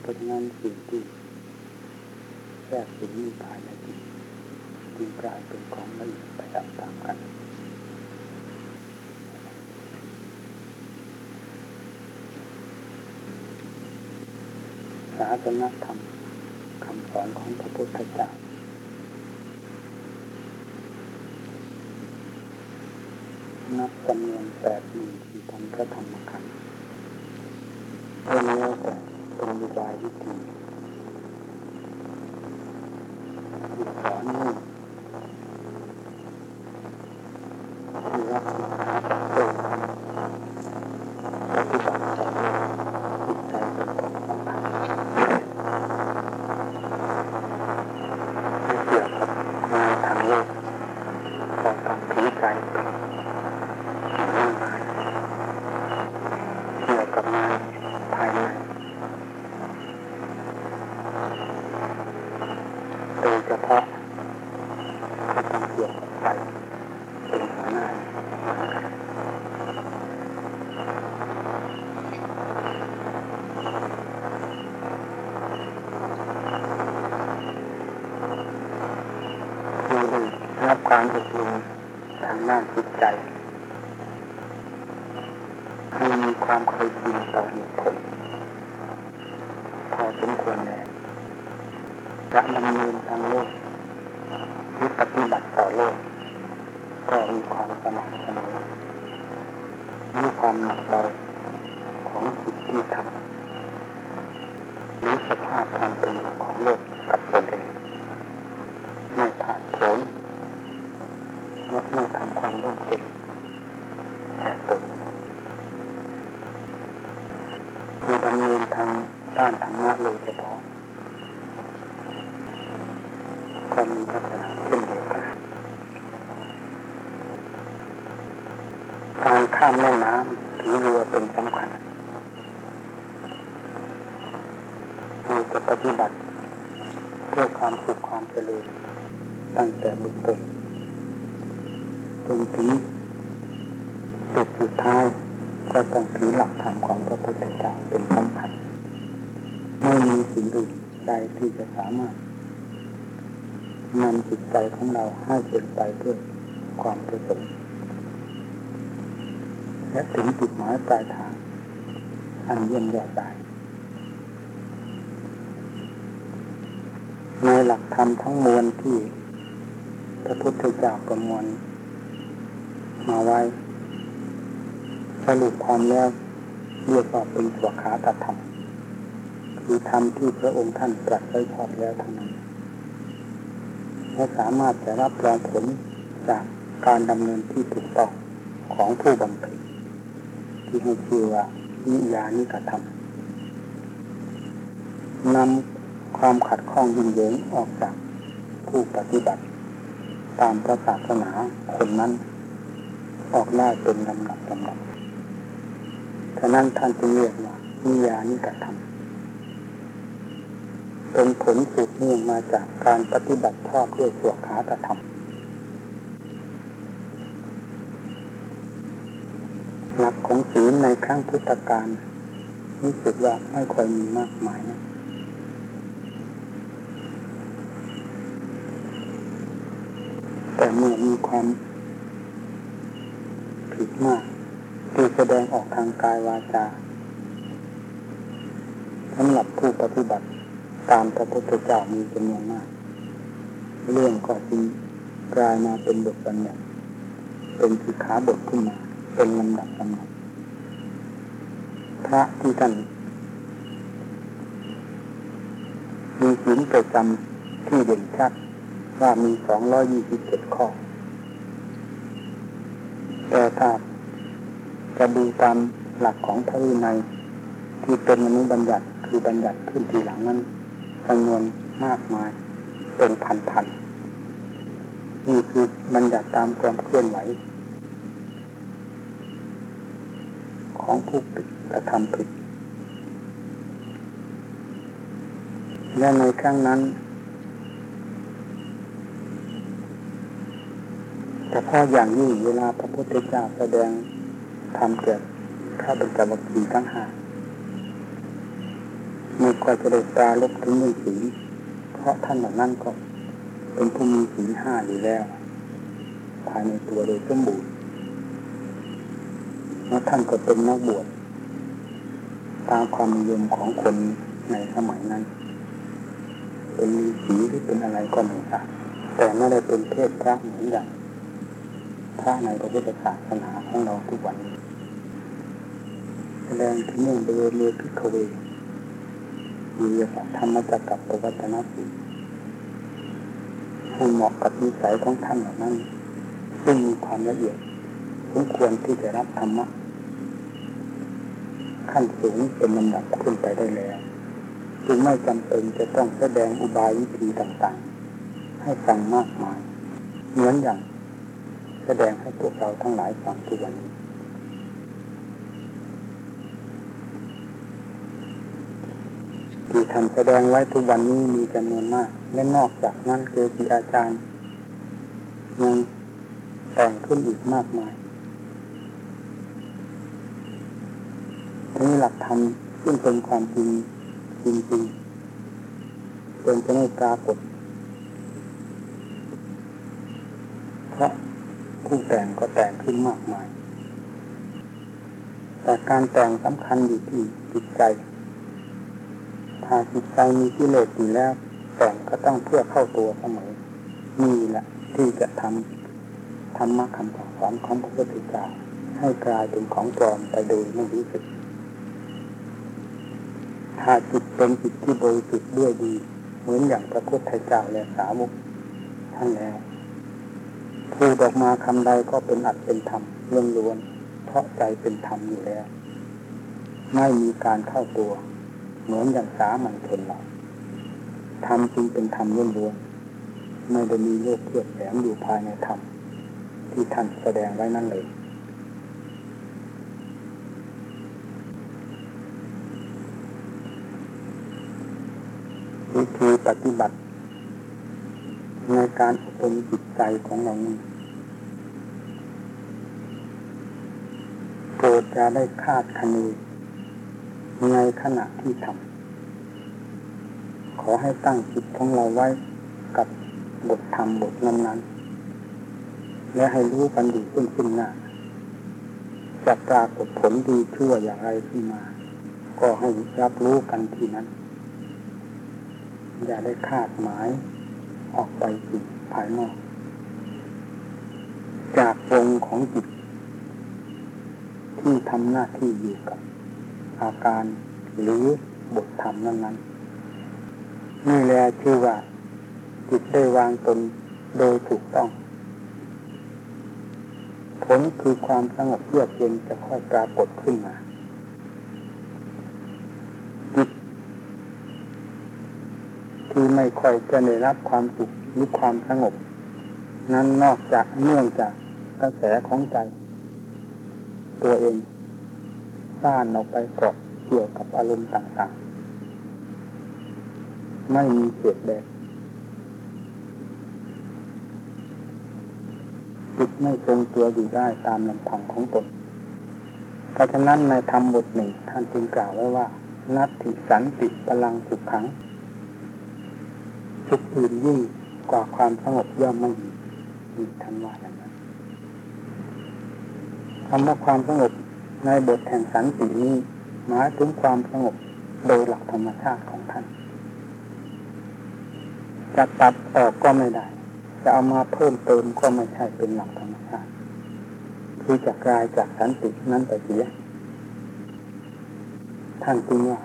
เพราะฉะนั้นสิ่งที่แทรกสิ่งนี้ภายในจิตจึงกลายเป็นของละเอียดไปตามๆกันศาสนธรรมคำสอนของพระพุทธเจ้านับจำนวนแปดหมื่นสี่พันพระธรรมขันธ์ watching. การอบรมทางด้านจิตใจให้มีความเคยชินต่อเหตุผลพอสมควรแล้วจะดำเนินทางโลกหรือปฏิบัติต่อโลก ก็มีความสมัครเสมอมีความหนักเบาของจิตที่ทำหรือสภาพความเป็นอยู่ของโลกกับตนเองไม่ผ่านผลและไม่ทำ ความร่วมเป็นแก่ตนคือดำเนินทางด้านธรรมะโดยเฉพาะก็มีลักษณะเช่นเดียวกันการข้ามแม่น้ำถือเรือเป็นสำคัญเราจะปฏิบัติเพื่อความสุขความเจริญตั้งแต่บุตร ถึงจุดสุดท้ายก็ต้องถือหลักธรรมของพระพุทธเจ้าเป็นสำคัญไม่มีสิ่งอื่นใดที่จะสามารถนำจิตใจของเราให้เป็นไปเพื่อความประสงค์และถึงจุดหมายปลายทาง อันเยี่ยมยอดได้ในหลักธรรมทั้งมวลที่พระพุทธเจ้าประมวล มาไว้ สรุปความแล้วเรียกว่าเป็นสวขาตธรรมคือธรรมที่พระองค์ท่านตรัสไว้ชอบแล้วทั้งนั้นและสามารถจะรับรองผลจากการดำเนินที่ถูกต้องของผู้บำเพ็ญที่ให้ชื่อว่านิยานิกธรรมนำความขัดข้องยุ่งเหยิงออกจากผู้ปฏิบัติ ตามพระศาสนาคนนั้น ออกได้เป็นลำดับลำดับฉะนั้นท่านจึงเรียกว่านิยานิกธรรมเป็นผลสืบเนื่องมาจากการปฏิบัติชอบด้วยสวขาตธรรมหลักของศีลในครั้งพุทธกาลรู้สึกว่าไม่ค่อยมีมากมายนะแต่เมื่อมีความ ผิดมากที่แสดงออกทางกายวาจาสำหรับผู้ปฏิบัติตามพระพุทธเจ้ามีจำนวนมาก เรื่องก็จึงกลายมาเป็นบทบัญญัติเป็นสิขาบทขึ้นมา เป็นลำดับลำดับพระที่ท่านมีศีลประจำที่เด่นชัดว่ามีสองร้อยยี่สิบเจ็ดข้อ แต่ถ้าจะดูตามหลักของพระวินัยที่เป็นอนุบัญญัติคือบัญญัติขึ้นทีหลังนั้นจำนวนมากมายเป็นพันๆนี่คือบัญญัติตามความเคลื่อนไหว ของผู้กระทำผิดและในครั้งนั้น แต่พาะอย่างยิ่งเวลาพระพุทธเจ้าแสดงทำเกิดข้าเป็นกรรมกีทั้งห้าไม่ค่อยจะได้ตาลบถึงเรื่องศีลเพราะท่านเหล่านั้นก็เป็นผู้มีศีลห้าอยู่แล้ว ภายในตัวโดยสมบูรณ์แล้วท่านก็เป็นนักบวชตามความนิยมของคนในสมัยนั้น เป็นมีสีหรือเป็นอะไรก็ไม่ทราบแต่ไม่ได้เป็นเพศพระเหมือนอย่าง พระในพระพุทธศาสนาของเราทุกวันนี้แสดงถึงเรื่องเบเมพิคเวมีธรรมจักกับปวัตนสีผู้เหมาะกับนิสัยของท่านเหล่านั้น ซึ่งมีความละเอียดสมควรที่จะรับธรรมะขั้นสูงเป็นลำดับขึ้นไปได้แล้วจึงไม่จำเป็นจะต้องแสดงอุบายวิธีต่างๆ ให้ฟังมากมาย เหมือนอย่าง แสดงให้พวกเราทั้งหลายฟังทุกวันนี้ที่ท่านแสดงไว้ทุกวันนี้มีจำนวนมาก และนอกจากนั้นเกจิอาจารย์ยังแต่งขึ้นอีกมากมายนี้หลักธรรมซึ่งเป็นความจริงจริงจริงเป็นจะไม่ปรากฏเพราะ ผู้แต่งก็แต่งขึ้นมากมาย แต่การแต่งสำคัญอยู่ที่จิตใจ ถ้าจิตใจมีกิเลสอยู่แล้ว แต่งก็ต้องเพื่อเข้าตัวเสมอนี่แหละที่จะทำธรรมะคำสอนของพระพุทธเจ้าให้กลายเป็นของปลอมไปโดยไม่รู้สึก ถ้าจิตเป็นจิตที่บริสุทธิ์ด้วยดี เหมือนอย่างพระพุทธเจ้าและสาวกท่านแล้ว พูดออกมาคำใดก็เป็นอัดเป็นธรรมล้วนๆเพราะใจเป็นธรรมอยู่แล้ว ไม่มีการเข้าตัว เหมือนอย่างสามัญชนเราธรรมจึงเป็นธรรมล้วนๆไม่ได้มีโลกเคลือบแฝงอยู่ภายในธรรมที่ท่านแสดงไว้นั่นเลยวิธีปฏิบัติ ในการอบรมจิตใจของเรานี้โปรด จะได้คาดคะเนในขณะที่ทำขอให้ตั้งจิตของเราไว้กับบทธรรมบทนั้นๆและให้รู้กันอยู่ซึ่งซึ่งหน้าจะปรากฏผลดีชั่วอย่างไรขึ้นมา ก็ให้รับรู้กันที่นั้น อย่าได้คาดหมายออกไปสิ่ภายนอก จากวงของจิต ที่ทำหน้าที่อยู่กับ อาการหรือบทธรรมนั้นๆนี่แหละชื่อว่า จิตได้วางตนโดยถูกต้อง ผลคือความสงบเยือกเย็นจะค่อยปรากฏขึ้นมาจิตที่ไม่ค่อยจะได้รับความสุขหรือความสงบ นั้นนอกจากเนื่องจากกระแสของใจ ตัวเองซ่านออกไปเกาะเกี่ยวกับอารมณ์ต่างๆ ไม่มีเสียดแดดจิตไม่ทรงตัวอยู่ได้ตามลำพังของตนเพราะฉะนั้นในธรรมบทหนึ่งท่านจึงกล่าวไว้ว่า นัตติสันติพลังสุขขังสุขอื่นยิ่งกว่าความสงบย่อมไม่มีมีท่านว่าอย่าง คำว่าความสงบในบทแห่งสันตินี้หมายถึงความสงบโดยหลักธรรมชาติของท่านจะตัดออกก็ไม่ได้ จะเอามาเพิ่มเติมก็ไม่ใช่เป็นหลักธรรมชาติ คือจะกลายจากสันตินั้นไปเสีย ท่านจึงว่า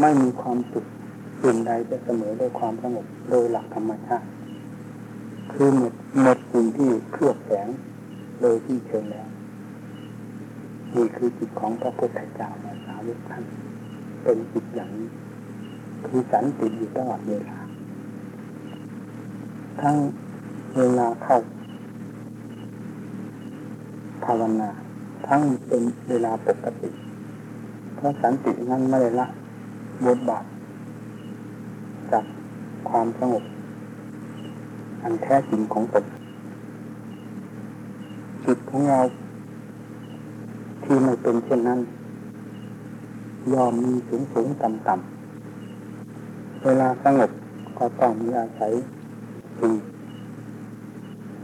ไม่มีความสุขสิ่งใดจะเสมอด้วยความสงบโดยหลักธรรมชาติ คือหมดหมดสิ่งที่เครือบแฝงโดยที่เชิงแล้ว นี่คือจิตของพระพุทธเจ้าในสาวกท่านเป็นจิตอย่างนี้คือสันติอยู่ตลอดเวลาทั้งเวลาเข้าภาวนา ทั้งเป็นเวลาปกติ เพราะสันตินั้นไม่ได้ละบทบาทจากความสงบอันแท้จริงของตนของเรา ที่ไม่เป็นเช่นนั้น ยอมมีสูงสูงต่ำต่ำเวลาสงบก็ต้องมีอาศัยสิ่ง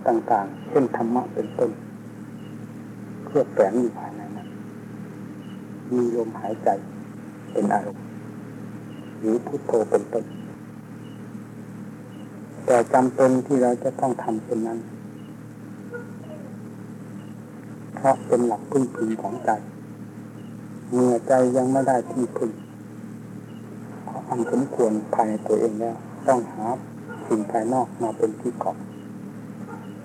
ต่างๆ เช่นธรรมะเป็นต้นเพื่อแฝงอยู่ภายในนั้น มีลมหายใจเป็นอารมณ์หรือพุทโธเป็นต้น แต่จำเป็นที่เราจะต้องทำเช่นนั้น เพราะเป็นหลักพึ่งพิงของใจเมื่อใจยังไม่ได้ที่พึ่งความสมควรภายในตัวเองแล้วต้องหาสิ่งภายนอกมาเป็นที่เกาะ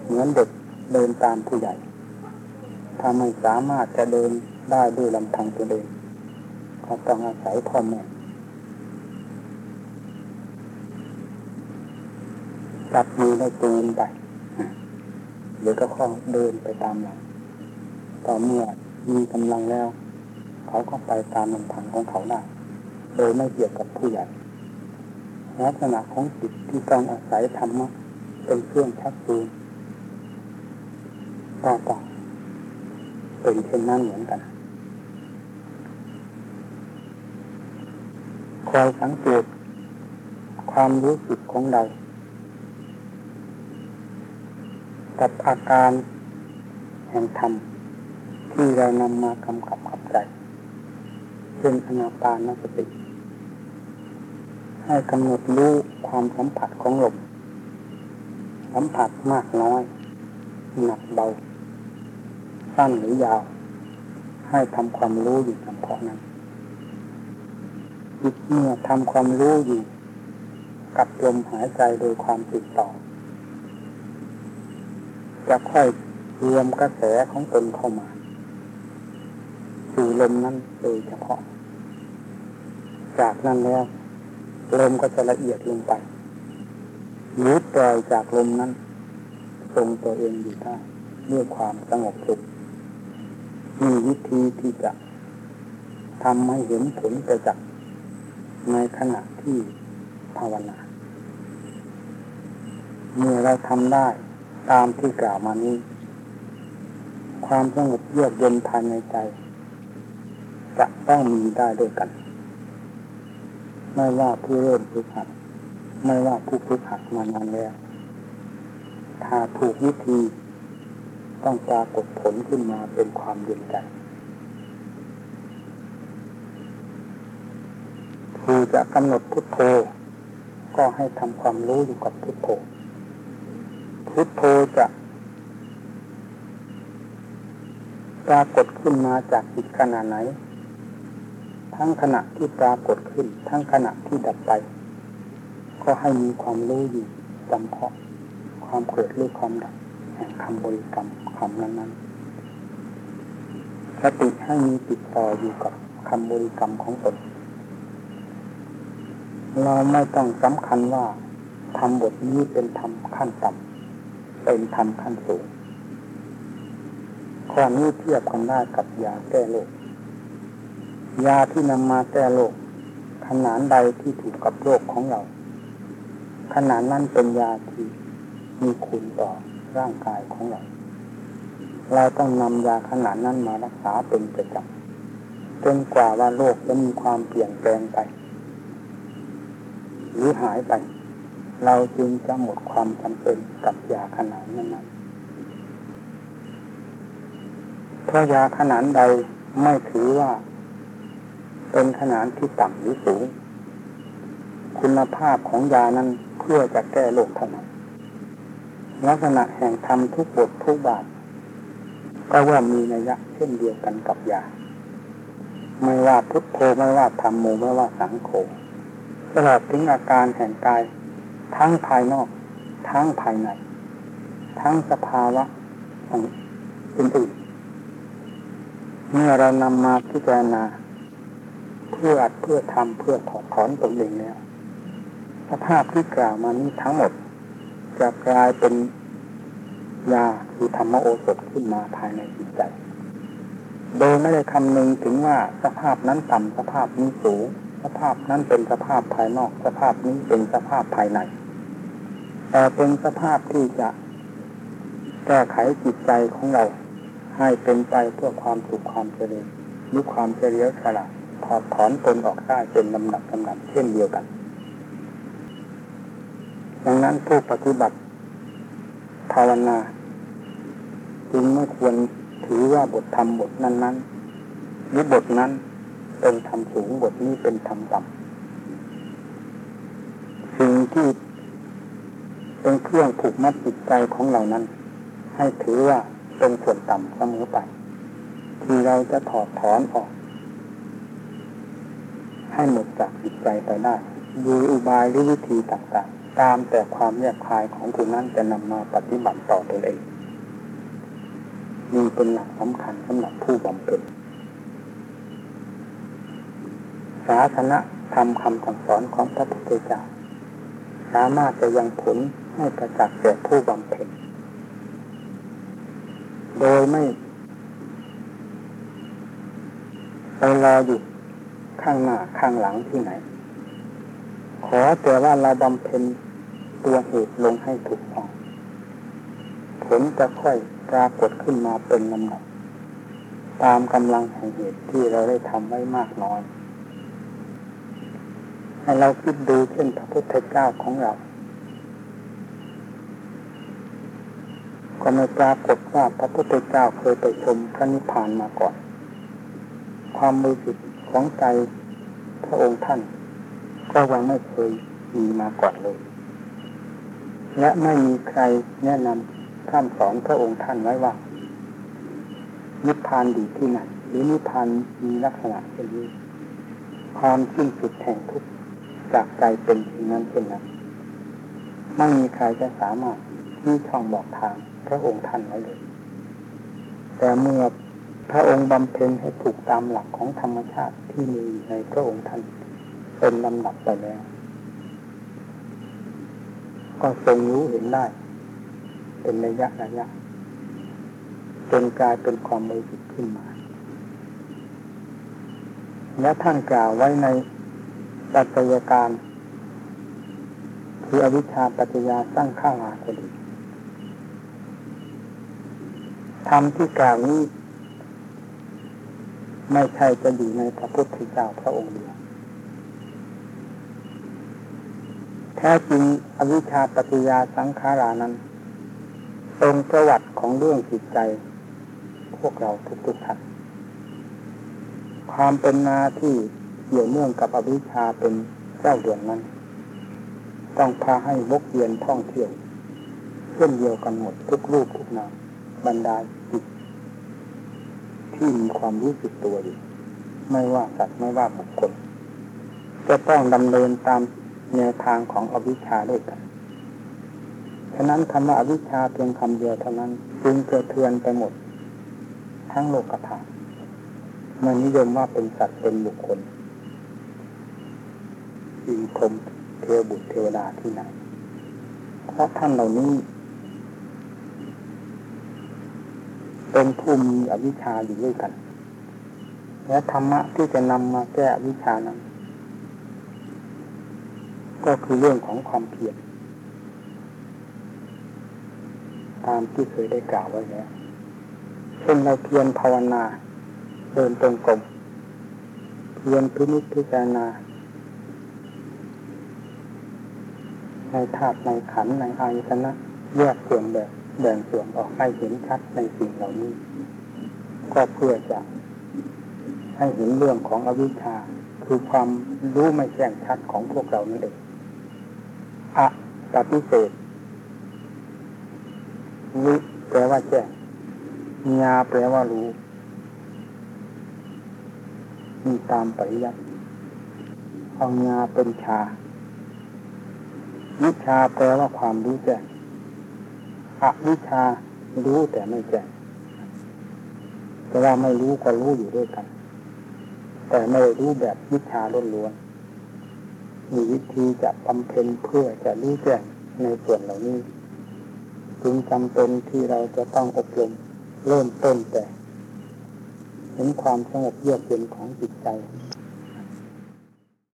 เหมือนเด็กเดินตามผู้ใหญ่ ถ้าไม่สามารถจะเดินได้ด้วยลำพังตัวเองก็ต้องอาศัยพ่อแม่จับมือได้ตูนไปหรือก็คล้องเดินไปตามหลัง ต่อเมื่อมีกำลังแล้ว เขาก็ไปตามลำพังของเขาได้ โดยไม่เกี่ยวกับผู้ใหญ่ลักษณะของจิตที่ต้องอาศัยธรรมะเป็นเครื่องชักจูงก็ต้อเป็นเช่นนั้นเหมือนกันคอยสังเกตความรู้สึกของเรากับอาการแห่งธรรม ที่เรานำมากำกับขับใจเช่นอนาปานสติ ให้กำหนดรู้ความสัมผัสของลมสัมผัสมากน้อย หนักเบา สั้นหรือยาว ให้ทำความรู้อยู่เฉพาะนั้นจิตเมื่อทำความรู้อยู่ กับลมหายใจโดยความติดต่อ จะค่อยรวมกระแสของตนเข้ามา ลมนั้นโดยเฉพาะ จากนั้นแล้วลมก็จะละเอียดลงไปหรือปล่อยจากลมนั้น ทรงตัวเองอยู่ได้ด้วยความสงบสุขมีวิธีที่จะทำให้เห็นผลประจักษ์ในขณะที่ภาวนา เมื่อเราทำได้ตามที่กล่าวมานี้ ความสงบเยือกเย็นภายในใจ จะต้องมีได้ด้วยกัน ไม่ว่าผู้เริ่มฝึกหัดไม่ว่าผู้ฝึกหัดมานานแล้วถ้าถูกวิธีต้องปรากฏผลขึ้นมาเป็นความเย็นใจคือจะกำหนดพุทโธ ก็ให้ทำความรู้อยู่กับพุทโธ พุทโธจะปรากฏขึ้นมาจากจิตขณะไหน ทั้งขณะที่ปรากฏขึ้น ทั้งขณะที่ดับไป ก็ให้มีความรู้อยู่จำเพาะความเกิดหรือความดับแห่งคำบริกรรมคำนั้นๆสติให้มีติดต่ออยู่กับคำบริกรรมของตนเราไม่ต้องสำคัญว่าทำบทนี้เป็นธรรมขั้นต่ำเป็นธรรมขั้นสูงข้อนี้เทียบกันได้กับยาแก้โรค ยาที่นำมาแก้โรคขนาดใดที่ถูกกับโรคของเรา ขนาดนั้นเป็นยาที่มีคุณต่อร่างกายของเรา เราต้องนำยาขนาดนั้นมารักษาเป็นประจำจนกว่าว่าโรคจะมีความเปลี่ยนแปลงไป หรือหายไป เราจึงจะหมดความจำเป็นกับยาขนาดนั้นเพราะยาขนาดใดไม่ถือว่า เป็นขนาดที่ต่ำหรือสูง คุณภาพของยานั้นเพื่อจะแก้โรคเท่านั้นลักษณะแห่งธรรมทุกบททุกบาทก็ว่ามีนัยยะเช่นเดียวกันกับยา ไม่ว่าพุทโธไม่ว่าธรรมโมไม่ว่าสังโฆตลอดถึงอาการแห่งกาย ทั้งภายนอก ทั้งภายใน ทั้งสภาวะขอื่นๆเมื่อเรานำมาพิจารณา เพื่ออัดเพื่อทำเพื่อถอดถอนตนเองแล้วสภาพที่กล่าวมานี้ทั้งหมดจะกลายเป็นยาคือธรรมโอสถขึ้นมาภายในจิตใจ โดยไม่ได้คำนึงถึงว่าสภาพนั้นต่ำสภาพนี้สูง สภาพนั้นเป็นสภาพภายนอก สภาพนี้เป็นสภาพภายในแต่เป็นสภาพที่จะแก้ไขจิตใจของเรา ให้เป็นไปเพื่อความสุขความเจริญมีความเฉลียวฉลาด ถอดถอนตนออกได้เป็นลำดับลำดับเช่นเดียวกัน ดังนั้นผู้ปฏิบัติ ภาวนาจึงไม่ควรถือว่าบทธรรมบทนั้นๆหรือบทนั้นเป็นธรรมสูงบทนี้เป็นธรรมต่ำสิ่งที่เป็นเครื่องผูกมัดจิตใจของเรานั้น ให้ถือว่าเป็นส่วนต่ำเสมอไป ที่เราจะถอดถอนออก ให้หมดจากจิตใจไปได้ดูอุบายหรือวิธีต่างๆ ตามแต่ความแยกคายของผู้นั้นจะนำมาปฏิบัติต่อตัวเองนี่เป็นหลักสำคัญสำหรับผู้บำเพ็ญศาสนาธรรมคำสั่งสอนของพระพุทธเจ้าสามารถจะยังผลให้ประจักษ์แก่ผู้บำเพ็ญโดยไม่ไปรออยู่ ข้างหน้าข้างหลังที่ไหน ขอแต่ว่าเราบำเพ็ญตัวเหตุลงให้ถูกต้องผลจะค่อยปรากฏขึ้นมาเป็นลำดับตามกำลังแห่งเหตุที่เราได้ทำไว้มากน้อย ให้เราคิดดูเช่นพระพุทธเจ้าของเรา ก็ไม่ปรากฏว่าพระพุทธเจ้าเคยไปชมพระนิพพานมาก่อน ความมือจิต ของใจพระองค์ท่าน ก็ยังไม่เคยมีมาก่อนเลย และไม่มีใครแนะนำท่านสอนพระองค์ท่านไว้ว่า นิพพานดีที่ไหนหรือนิพพานมีลักษณะเช่นนี้ความสิ้นสุดแห่งทุกข์จากใจเป็นเช่นนั้นเช่นนั้นไม่มีใครจะสามารถที่ช่องบอกทางพระองค์ท่านไว้เลย แต่เมื่อ พระองค์บำเพ็ญให้ถูกตามหลักของธรรมชาติที่มีในพระองค์ท่านเป็นลำดับไปแล้ว ก็ทรงรู้เห็นได้ เป็นระยะระยะจนกลายเป็นความบริสุทธิ์ขึ้นมา และท่านกล่าวไว้ในปัจจัยการคืออวิชชาปัจจยาสร้างข้าวหาคดีธรรมที่กล่าวนี้ ไม่ใช่จะอยู่ในพระพุทธเจ้าพระองค์เดียวแท้จริงอวิชชาปัจจยาสังขารานั้นเป็นประวัติของเรื่องจิตใจ พวกเราทุกๆท่านความเป็นนาที่เกี่ยวเนื่องกับอวิชชาเป็นเจ้าเดือนนั้น ต้องพาให้วกเวียนท่องเที่ยวเช่นเดียวกันหมดทุกรูปทุกนามบรรดาจิต ที่มีความรู้สึกตัวอยู่ไม่ว่าสัตว์ไม่ว่าบุคคลจะต้องดำเนินตามแนวทางของอวิชชาด้วยกันฉะนั้นคำว่าอวิชชาเพียงคำเดียวเท่านั้นจึงเกิดเทือนไปหมด ทั้งโลกธาตุมันนิยมว่าเป็นสัตว์เป็นบุคคลอินพรมเทวบุตรเทวดาที่ไหนเพราะท่านเหล่านี้ เป็นผู้มีอวิชชาอยู่ด้วยกัน และธรรมะที่จะนำมาแก้อวิชชานั้น ก็คือเรื่องของความเพียรตามที่เคยได้กล่าวไว้แล้วเช่นเราเพียรภาวนา เดินตรงกลมเพียรพินิจพิจารณาในธาตุในขันในอายตนะแยกส่วนแบบ แบ่งส่วนออกให้เห็นชัดในสิ่งเหล่านี้ ก็เพื่อจะให้เห็นเรื่องของอวิชชาคือความรู้ไม่แจ้งชัดของพวกเรานั่นเองอะปฏิเสธวิแปลว่าแจ้งญาแปลว่ารู้มีตามปริยัติเอาญาเป็นชาวิชาแปลว่าความรู้แจ้ง อวิชารู้แต่ไม่แจ้งแต่ว่าไม่รู้ก็รู้อยู่ด้วยกัน แต่ไม่รู้แบบวิชาล้วนๆมีวิธีจะบำเพ็ญเพื่อจะรู้แจ้งในส่วนเหล่านี้ จึงจำเป็นที่เราจะต้องอบรมเริ่มต้นแต่เห็นความสงบเยือกเย็นของจิตใจ